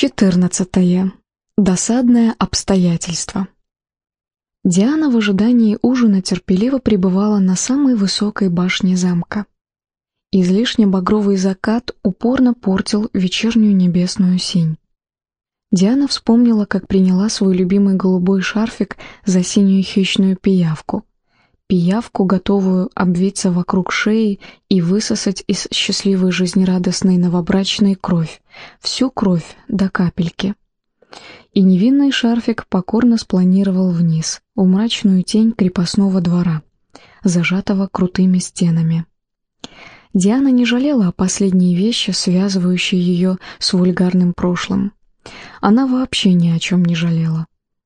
14. Досадное обстоятельство. Диана в ожидании ужина терпеливо пребывала на самой высокой башне замка. Излишне багровый закат упорно портил вечернюю небесную синь. Диана вспомнила, как приняла свой любимый голубой шарфик за синюю хищную пиявку. Пиявку, готовую обвиться вокруг шеи и высосать из счастливой жизнерадостной новобрачной кровь, всю кровь до капельки. И невинный шарфик покорно спланировал вниз, в мрачную тень крепостного двора, зажатого крутыми стенами. Диана не жалела о последней вещи, связывающей ее с вульгарным прошлым. Она вообще ни о чем не жалела.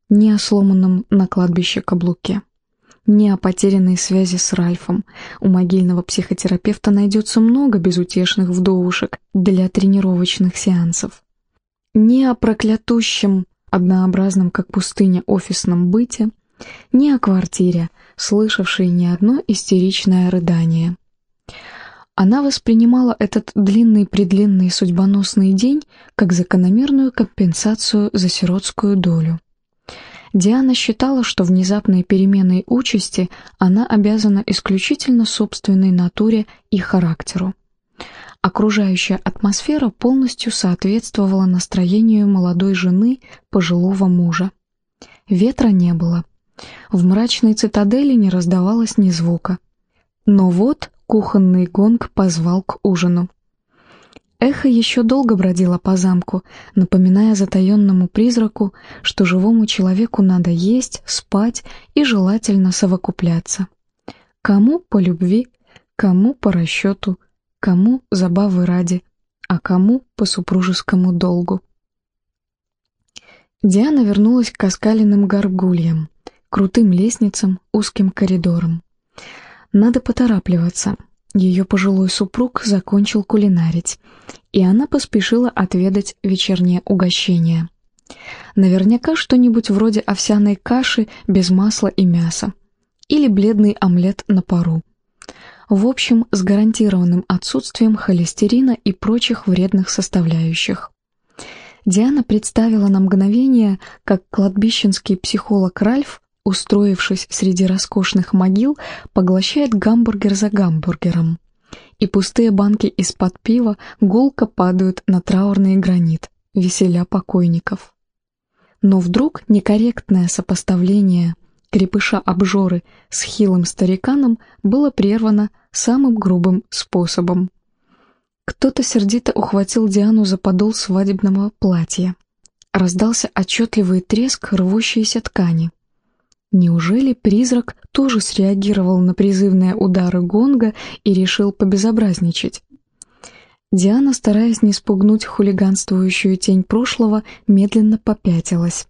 Ни о сломанном на кладбище каблуке, ни о потерянной связи с Ральфом. У могильного психотерапевта найдется много безутешных вдовушек для тренировочных сеансов. Ни о проклятущем, однообразном как пустыня офисном быте, ни о квартире, слышавшей ни одно истеричное рыдание. Она воспринимала этот длинный-предлинный судьбоносный день как закономерную компенсацию за сиротскую долю. Диана считала, что внезапной переменой участи она обязана исключительно собственной натуре и характеру. Окружающая атмосфера полностью соответствовала настроению молодой жены пожилого мужа. Ветра не было. В мрачной цитадели не раздавалось ни звука. Но вот Кухонный гонг позвал к ужину. Эхо еще долго бродило по замку, напоминая затаенному призраку, что живому человеку надо есть, спать и желательно совокупляться. Кому по любви, кому по расчету, кому забавы ради, а кому по супружескому долгу. Диана вернулась к оскаленным горгульям, крутым лестницам, узким коридорам. Надо поторапливаться. Ее пожилой супруг закончил кулинарить, и она поспешила отведать вечернее угощение. Наверняка что-нибудь вроде овсяной каши без масла и мяса. Или бледный омлет на пару. В общем, с гарантированным отсутствием холестерина и прочих вредных составляющих. Диана представила на мгновение, как кладбищенский психолог Ральф устроившись среди роскошных могил, поглощает гамбургер за гамбургером. И пустые банки из-под пива гулко падают на траурный гранит, веселя покойников. Но вдруг некорректное сопоставление крепыша-обжоры с хилым стариканом было прервано самым грубым способом. Кто-то сердито ухватил Диану за подол свадебного платья. Раздался отчетливый треск рвущейся ткани. Неужели призрак тоже среагировал на призывные удары гонга и решил побезобразничать? Диана, стараясь не спугнуть хулиганствующую тень прошлого, медленно попятилась.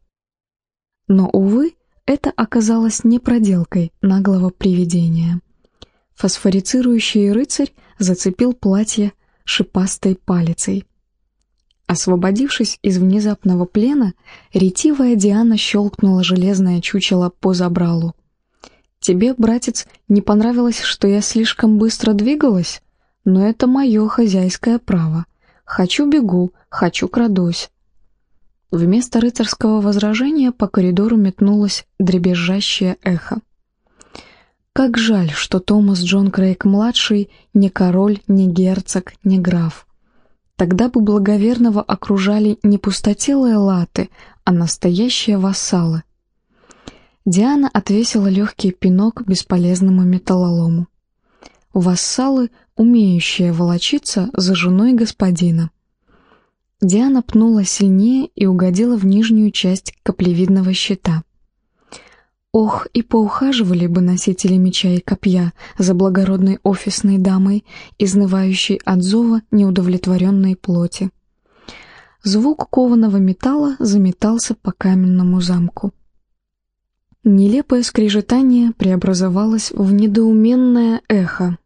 Но, увы, это оказалось не проделкой наглого привидения. Фосфорицирующий рыцарь зацепил платье шипастой палицей. Освободившись из внезапного плена, ретивая Диана щелкнула железное чучело по забралу. «Тебе, братец, не понравилось, что я слишком быстро двигалась? Но это мое хозяйское право. Хочу бегу, хочу крадусь». Вместо рыцарского возражения по коридору метнулось дребезжащее эхо. Как жаль, что Томас Джон Крейг-младший не король, не герцог, не граф. Тогда бы благоверного окружали не пустотелые латы, а настоящие вассалы. Диана отвесила легкий пинок бесполезному металлолому. Вассалы, умеющие волочиться за женой господина. Диана пнула сильнее и угодила в нижнюю часть каплевидного щита. Ох, и поухаживали бы носители меча и копья за благородной офисной дамой, изнывающей от зова неудовлетворенной плоти. Звук кованого металла заметался по каменному замку. Нелепое скрежетание преобразовалось в недоуменное эхо.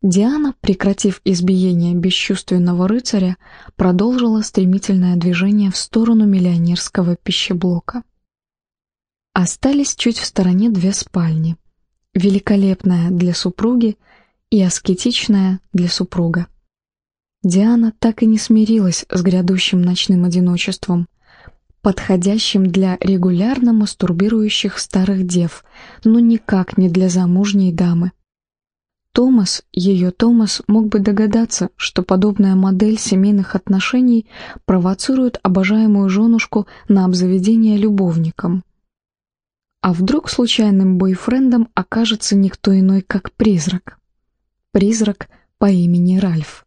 Диана, прекратив избиение бесчувственного рыцаря, продолжила стремительное движение в сторону миллионерского пищеблока. Остались чуть в стороне две спальни. Великолепная для супруги и аскетичная для супруга. Диана так и не смирилась с грядущим ночным одиночеством, подходящим для регулярно мастурбирующих старых дев, но никак не для замужней дамы. Томас, ее Томас, мог бы догадаться, что подобная модель семейных отношений провоцирует обожаемую женушку на обзаведение любовником. А вдруг случайным бойфрендом окажется никто иной, как призрак? Призрак по имени Ральф.